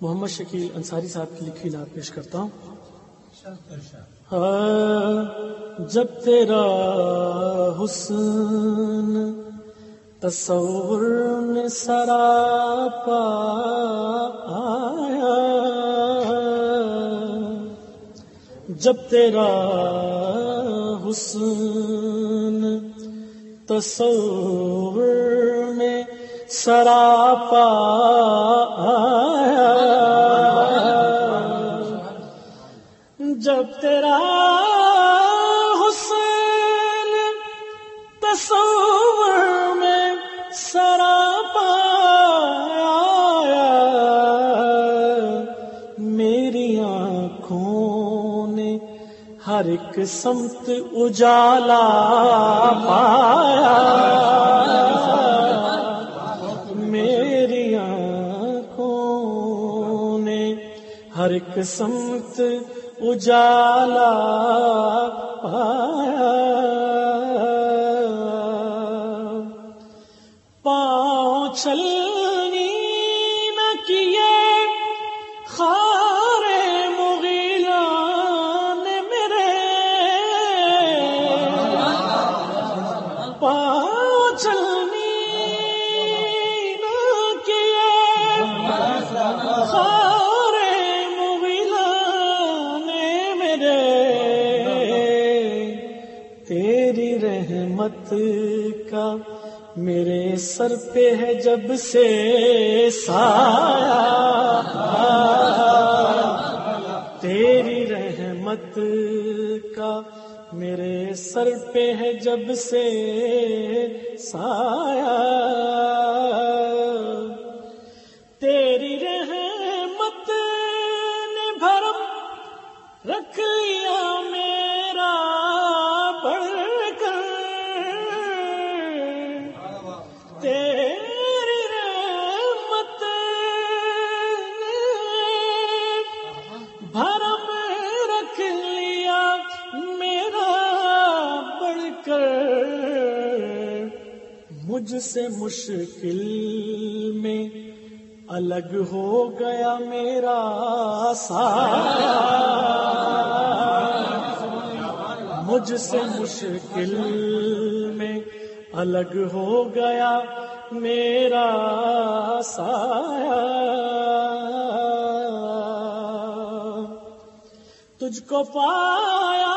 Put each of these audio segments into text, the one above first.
محمد شکیل انصاری صاحب کی لکھی نعت پیش کرتا ہوں۔ ہاں، جب تیرا حسن تصور میں سراپا آیا جب تیرا حسن تصور میں سراپا۔ جب تیرا حسن تصور میں سراپا میری آنکھوں نے ہر ایک سمت اجالا۔ ایک سمت اجالا پایا۔ پاؤں چل رحمت کا میرے سر پہ ہے جب سے سایہ۔ تیری رحمت کا میرے سر پہ ہے جب سے سایہ۔ مجھ سے مشکل میں الگ ہو گیا میرا سایہ مجھ سے مشکل میں الگ ہو گیا میرا سایہ تجھ کو پایا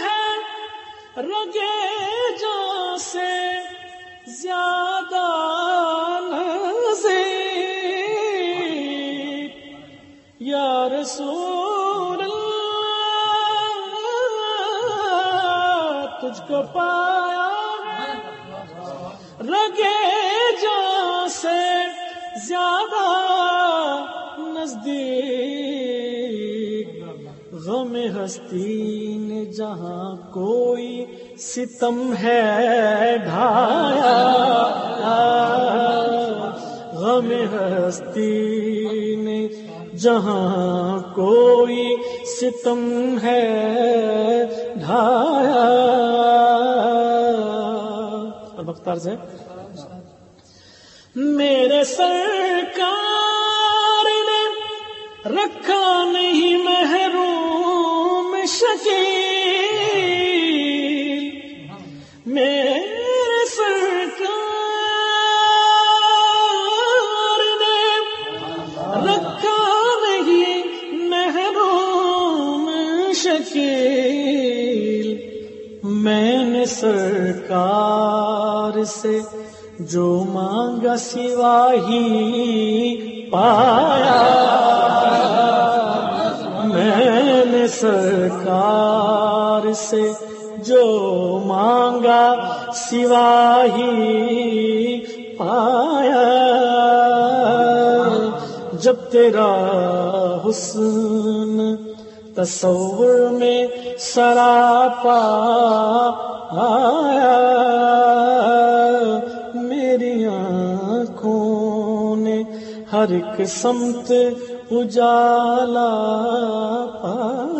ہے رگے کو پایا ہے رگے جان سے زیادہ نزدیک۔ غم ہستی نے جہاں کوئی ستم ہے ڈھایا۔ غم ہستی جہاں کوئی ستم ہے ڈھایا۔ اور بختار سے۔ میرے سرکار نے رکھا نہیں محروم شکیل۔ سرکار سے جو مانگا سوا ہی پایا۔ میں نے سرکار سے جو مانگا سوا ہی پایا۔ جب تیرا حسن تصور میں سراپا آیا۔ میری آنکھوں نے ہر ایک سمت اجالا پایا۔